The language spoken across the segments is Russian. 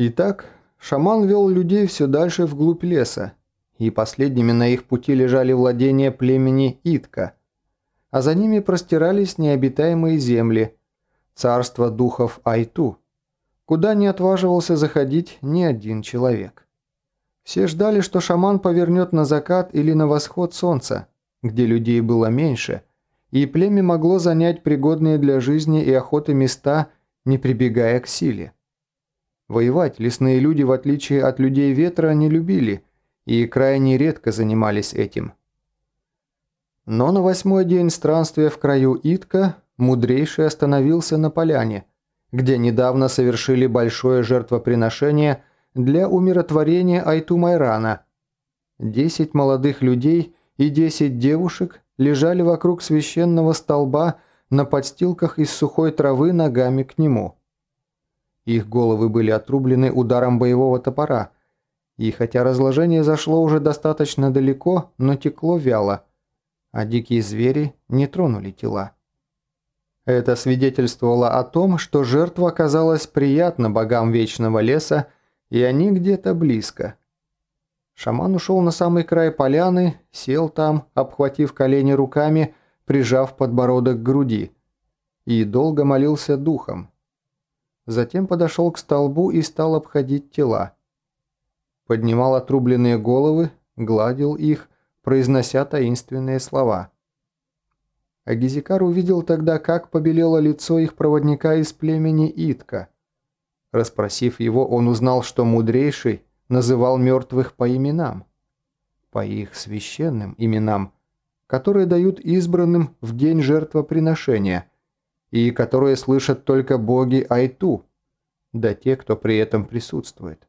Итак, шаман вел людей все дальше вглубь леса, и последними на их пути лежали владения племени Итка, а за ними простирались необитаемые земли, царство духов Айту, куда не отваживался заходить ни один человек. Все ждали, что шаман повернет на закат или на восход солнца, где людей было меньше, и племя могло занять пригодные для жизни и охоты места, не прибегая к силе. Воевать лесные люди, в отличие от людей ветра, не любили и крайне редко занимались этим. Но на восьмой день странствия в краю Итка мудрейший остановился на поляне, где недавно совершили большое жертвоприношение для умиротворения Айту-Майрана. Десять молодых людей и десять девушек лежали вокруг священного столба на подстилках из сухой травы ногами к нему. Их головы были отрублены ударом боевого топора, и хотя разложение зашло уже достаточно далеко, но текло вяло, а дикие звери не тронули тела. Это свидетельствовало о том, что жертва оказалась приятна богам Вечного Леса, и они где-то близко. Шаман ушел на самый край поляны, сел там, обхватив колени руками, прижав подбородок к груди, и долго молился духом. Затем подошел к столбу и стал обходить тела. Поднимал отрубленные головы, гладил их, произнося таинственные слова – Агизикар увидел тогда, как побелело лицо их проводника из племени Итка. Распросив его, он узнал, что мудрейший называл мертвых по именам. По их священным именам, которые дают избранным в день жертвоприношения, и которые слышат только боги Айту, да те, кто при этом присутствует.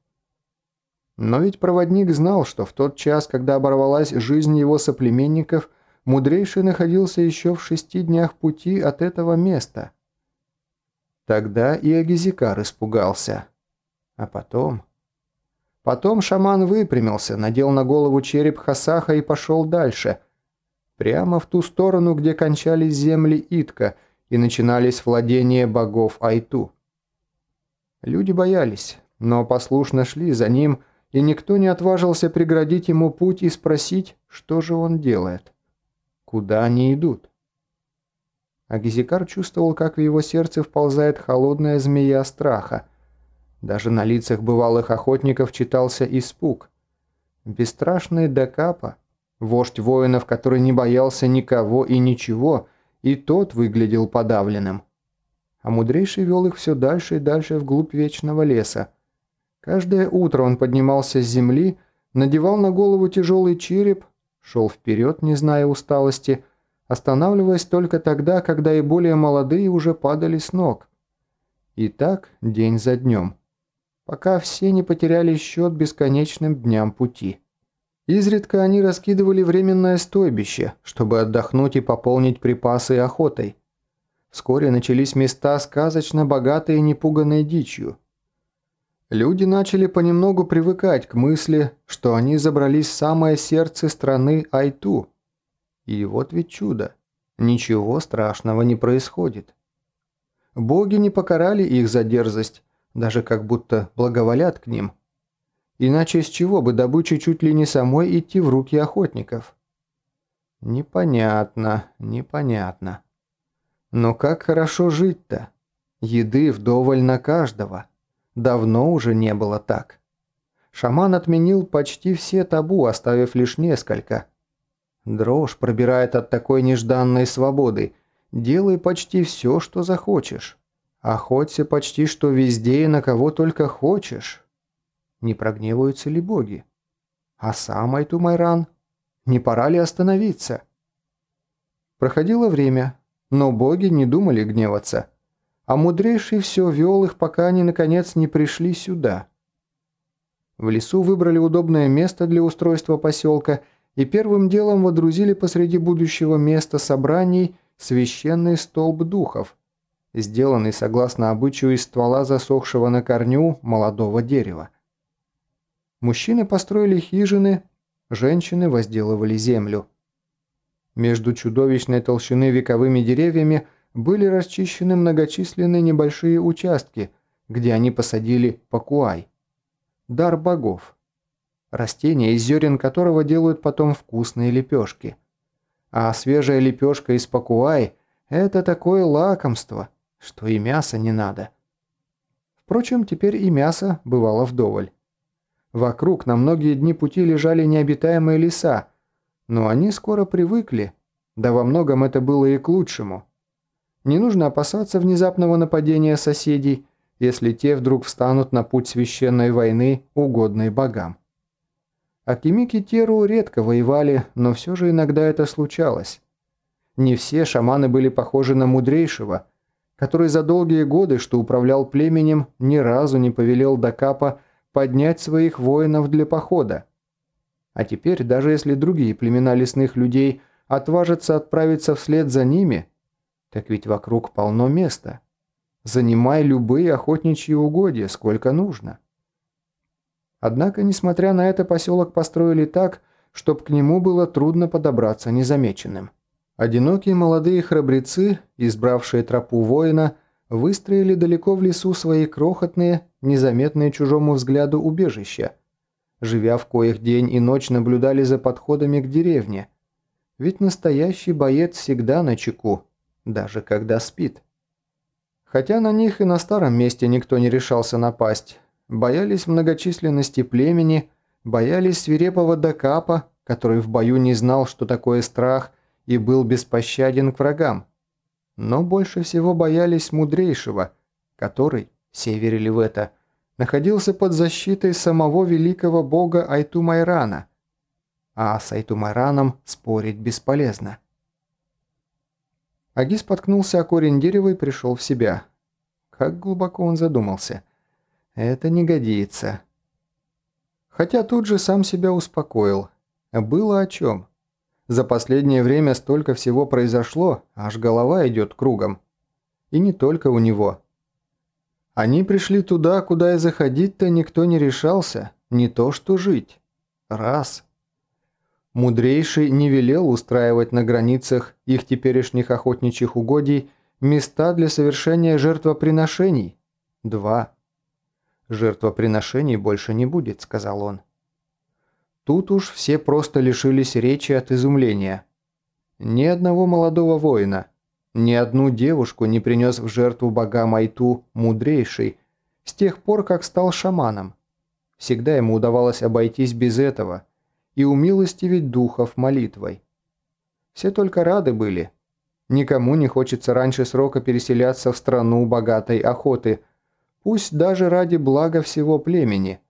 Но ведь проводник знал, что в тот час, когда оборвалась жизнь его соплеменников – Мудрейший находился еще в шести днях пути от этого места. Тогда и Агизикар испугался. А потом... Потом шаман выпрямился, надел на голову череп Хасаха и пошел дальше. Прямо в ту сторону, где кончались земли Итка и начинались владения богов Айту. Люди боялись, но послушно шли за ним, и никто не отважился преградить ему путь и спросить, что же он делает. Куда они идут? Агизикар чувствовал, как в его сердце вползает холодная змея страха. Даже на лицах бывалых охотников читался испуг. Бесстрашный Дакапа, вождь воинов, который не боялся никого и ничего, и тот выглядел подавленным. А мудрейший вел их все дальше и дальше вглубь вечного леса. Каждое утро он поднимался с земли, надевал на голову тяжелый череп, шел вперед, не зная усталости, останавливаясь только тогда, когда и более молодые уже падали с ног. И так день за днем, пока все не потеряли счет бесконечным дням пути. Изредка они раскидывали временное стойбище, чтобы отдохнуть и пополнить припасы охотой. Вскоре начались места сказочно богатые непуганной дичью – Люди начали понемногу привыкать к мысли, что они забрались в самое сердце страны Айту. И вот ведь чудо. Ничего страшного не происходит. Боги не покарали их за дерзость, даже как будто благоволят к ним. Иначе с чего бы добыче чуть ли не самой идти в руки охотников? Непонятно, непонятно. Но как хорошо жить-то? Еды вдоволь на каждого. Давно уже не было так. Шаман отменил почти все табу, оставив лишь несколько. Дрожь пробирает от такой нежданной свободы. Делай почти все, что захочешь. Охоться почти что везде и на кого только хочешь. Не прогневаются ли боги? А сам Айтумайран? Не пора ли остановиться? Проходило время, но боги не думали гневаться а мудрейший все вел их, пока они, наконец, не пришли сюда. В лесу выбрали удобное место для устройства поселка и первым делом водрузили посреди будущего места собраний священный столб духов, сделанный согласно обычаю из ствола засохшего на корню молодого дерева. Мужчины построили хижины, женщины возделывали землю. Между чудовищной толщины вековыми деревьями – были расчищены многочисленные небольшие участки, где они посадили пакуай дар богов. Растение, из зерен которого делают потом вкусные лепешки. А свежая лепешка из пакуай – это такое лакомство, что и мяса не надо. Впрочем, теперь и мясо бывало вдоволь. Вокруг на многие дни пути лежали необитаемые леса, но они скоро привыкли, да во многом это было и к лучшему. Не нужно опасаться внезапного нападения соседей, если те вдруг встанут на путь священной войны, угодной богам. Акимики Теру редко воевали, но все же иногда это случалось. Не все шаманы были похожи на мудрейшего, который за долгие годы, что управлял племенем, ни разу не повелел Дакапа поднять своих воинов для похода. А теперь, даже если другие племена лесных людей отважатся отправиться вслед за ними, так ведь вокруг полно места. Занимай любые охотничьи угодья, сколько нужно. Однако, несмотря на это, поселок построили так, чтобы к нему было трудно подобраться незамеченным. Одинокие молодые храбрецы, избравшие тропу воина, выстроили далеко в лесу свои крохотные, незаметные чужому взгляду убежища, живя в коих день и ночь наблюдали за подходами к деревне. Ведь настоящий боец всегда на чеку, даже когда спит. Хотя на них и на старом месте никто не решался напасть, боялись многочисленности племени, боялись свирепого Дакапа, который в бою не знал, что такое страх, и был беспощаден к врагам. Но больше всего боялись мудрейшего, который, все верили в это, находился под защитой самого великого бога Айтумайрана. А с Айтумайраном спорить бесполезно. Аги споткнулся о корень дерева и пришел в себя. Как глубоко он задумался. Это не годится. Хотя тут же сам себя успокоил. Было о чем. За последнее время столько всего произошло, аж голова идет кругом. И не только у него. Они пришли туда, куда и заходить-то никто не решался, не то что жить. Раз. Мудрейший не велел устраивать на границах их теперешних охотничьих угодий места для совершения жертвоприношений. Два. «Жертвоприношений больше не будет», — сказал он. Тут уж все просто лишились речи от изумления. Ни одного молодого воина, ни одну девушку не принес в жертву богам Айту мудрейший с тех пор, как стал шаманом. Всегда ему удавалось обойтись без этого и умилостивить духов молитвой. Все только рады были. Никому не хочется раньше срока переселяться в страну богатой охоты, пусть даже ради блага всего племени –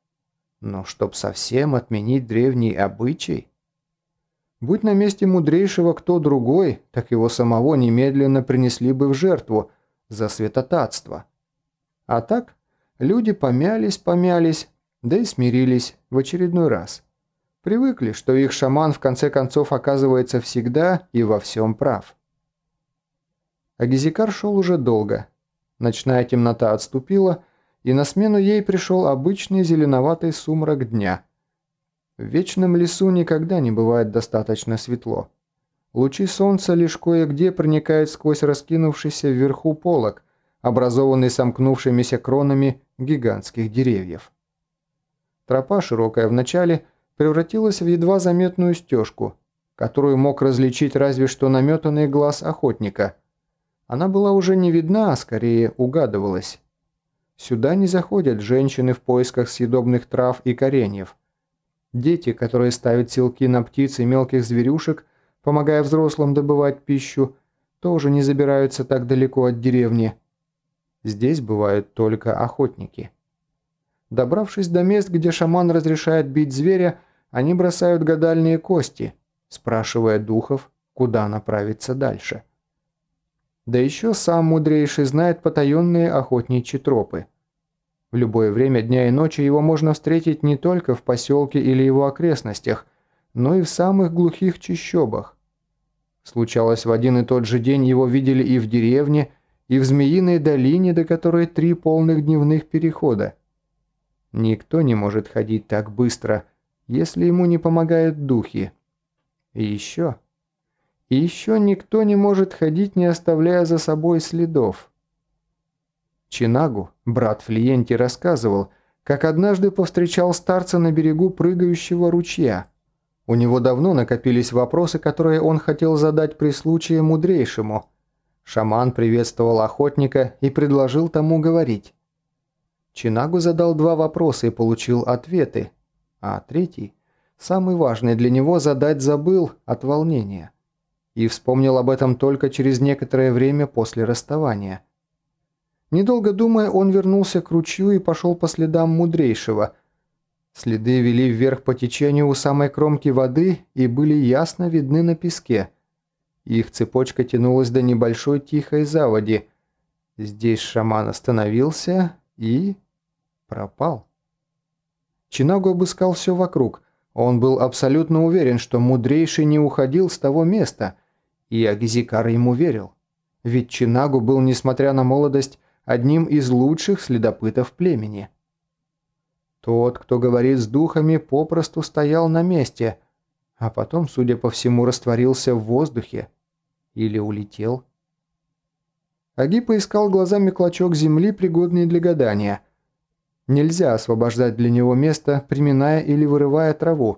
но чтоб совсем отменить древний обычай? Будь на месте мудрейшего кто другой, так его самого немедленно принесли бы в жертву за святотатство. А так люди помялись-помялись, да и смирились в очередной раз. Привыкли, что их шаман в конце концов оказывается всегда и во всем прав. Агизикар шел уже долго. Ночная темнота отступила, и на смену ей пришел обычный зеленоватый сумрак дня. В вечном лесу никогда не бывает достаточно светло. Лучи солнца лишь кое-где проникают сквозь раскинувшийся вверху полог, образованный сомкнувшимися кронами гигантских деревьев. Тропа, широкая в начале, превратилась в едва заметную стежку, которую мог различить разве что наметанный глаз охотника. Она была уже не видна, а скорее угадывалась. Сюда не заходят женщины в поисках съедобных трав и кореньев. Дети, которые ставят силки на птиц и мелких зверюшек, помогая взрослым добывать пищу, тоже не забираются так далеко от деревни. Здесь бывают только охотники. Добравшись до мест, где шаман разрешает бить зверя, они бросают гадальные кости, спрашивая духов, куда направиться дальше. Да еще сам мудрейший знает потаенные охотничьи тропы. В любое время дня и ночи его можно встретить не только в поселке или его окрестностях, но и в самых глухих чащобах. Случалось, в один и тот же день его видели и в деревне, и в Змеиной долине, до которой три полных дневных перехода. Никто не может ходить так быстро, если ему не помогают духи. И еще... И еще никто не может ходить, не оставляя за собой следов. Чинагу, брат Флиенти, рассказывал, как однажды повстречал старца на берегу прыгающего ручья. У него давно накопились вопросы, которые он хотел задать при случае мудрейшему. Шаман приветствовал охотника и предложил тому говорить. Чинагу задал два вопроса и получил ответы, а третий, самый важный для него, задать забыл от волнения. И вспомнил об этом только через некоторое время после расставания – Недолго думая, он вернулся к ручью и пошел по следам мудрейшего. Следы вели вверх по течению у самой кромки воды и были ясно видны на песке. Их цепочка тянулась до небольшой тихой заводи. Здесь шаман остановился и... пропал. Чинагу обыскал все вокруг. Он был абсолютно уверен, что мудрейший не уходил с того места, и Агизикар ему верил. Ведь Чинагу был, несмотря на молодость, одним из лучших следопытов племени. Тот, кто говорит с духами, попросту стоял на месте, а потом, судя по всему, растворился в воздухе или улетел. Аги поискал глазами клочок земли, пригодный для гадания. Нельзя освобождать для него место, приминая или вырывая траву,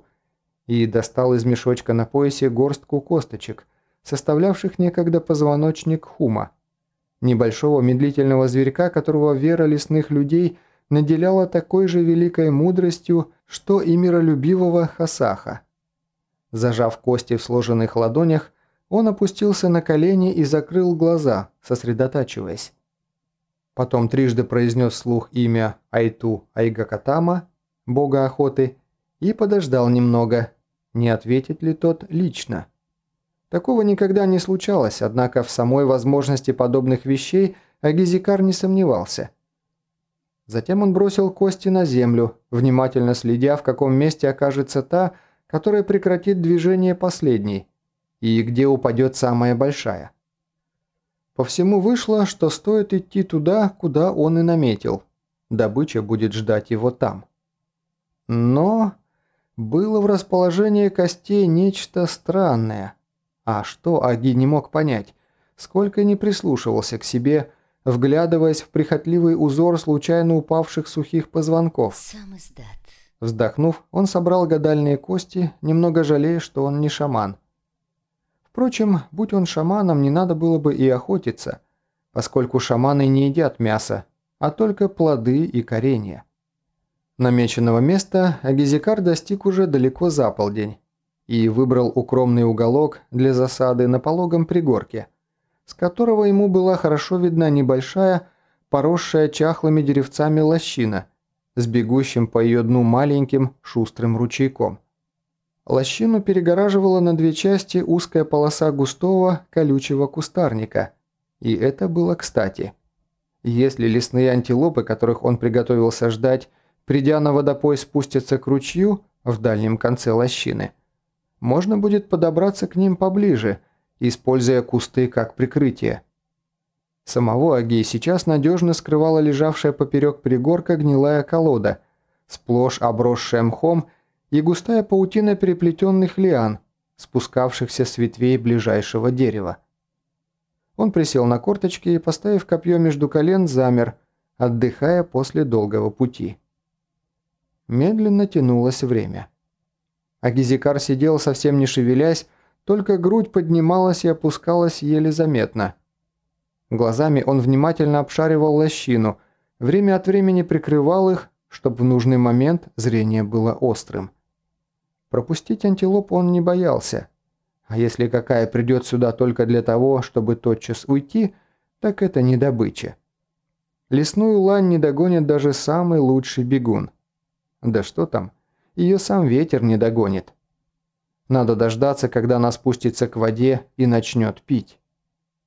и достал из мешочка на поясе горстку косточек, составлявших некогда позвоночник хума небольшого медлительного зверька, которого вера лесных людей наделяла такой же великой мудростью, что и миролюбивого Хасаха. Зажав кости в сложенных ладонях, он опустился на колени и закрыл глаза, сосредотачиваясь. Потом трижды произнес слух имя Айту Айгакатама, бога охоты, и подождал немного, не ответит ли тот лично. Такого никогда не случалось, однако в самой возможности подобных вещей Агизикар не сомневался. Затем он бросил кости на землю, внимательно следя, в каком месте окажется та, которая прекратит движение последней, и где упадет самая большая. По всему вышло, что стоит идти туда, куда он и наметил. Добыча будет ждать его там. Но было в расположении костей нечто странное – а что Аги не мог понять? Сколько не прислушивался к себе, вглядываясь в прихотливый узор случайно упавших сухих позвонков. Сам издат. Вздохнув, он собрал гадальные кости, немного жалея, что он не шаман. Впрочем, будь он шаманом, не надо было бы и охотиться, поскольку шаманы не едят мясо, а только плоды и коренья. Намеченного места Агизикар достиг уже далеко за полдень и выбрал укромный уголок для засады на пологом пригорке, с которого ему была хорошо видна небольшая, поросшая чахлыми деревцами лощина с бегущим по ее дну маленьким шустрым ручейком. Лощину перегораживала на две части узкая полоса густого колючего кустарника, и это было кстати. Если лесные антилопы, которых он приготовился ждать, придя на водопой спустятся к ручью в дальнем конце лощины – можно будет подобраться к ним поближе, используя кусты как прикрытие. Самого Агея сейчас надежно скрывала лежавшая поперек пригорка гнилая колода, сплошь обросшая мхом и густая паутина переплетенных лиан, спускавшихся с ветвей ближайшего дерева. Он присел на корточки и, поставив копье между колен, замер, отдыхая после долгого пути. Медленно тянулось время. А Гизикар сидел совсем не шевелясь, только грудь поднималась и опускалась еле заметно. Глазами он внимательно обшаривал лощину, время от времени прикрывал их, чтобы в нужный момент зрение было острым. Пропустить антилоп он не боялся. А если какая придет сюда только для того, чтобы тотчас уйти, так это не добыча. Лесную лань не догонит даже самый лучший бегун. Да что там, ее сам ветер не догонит. Надо дождаться, когда она спустится к воде и начнет пить.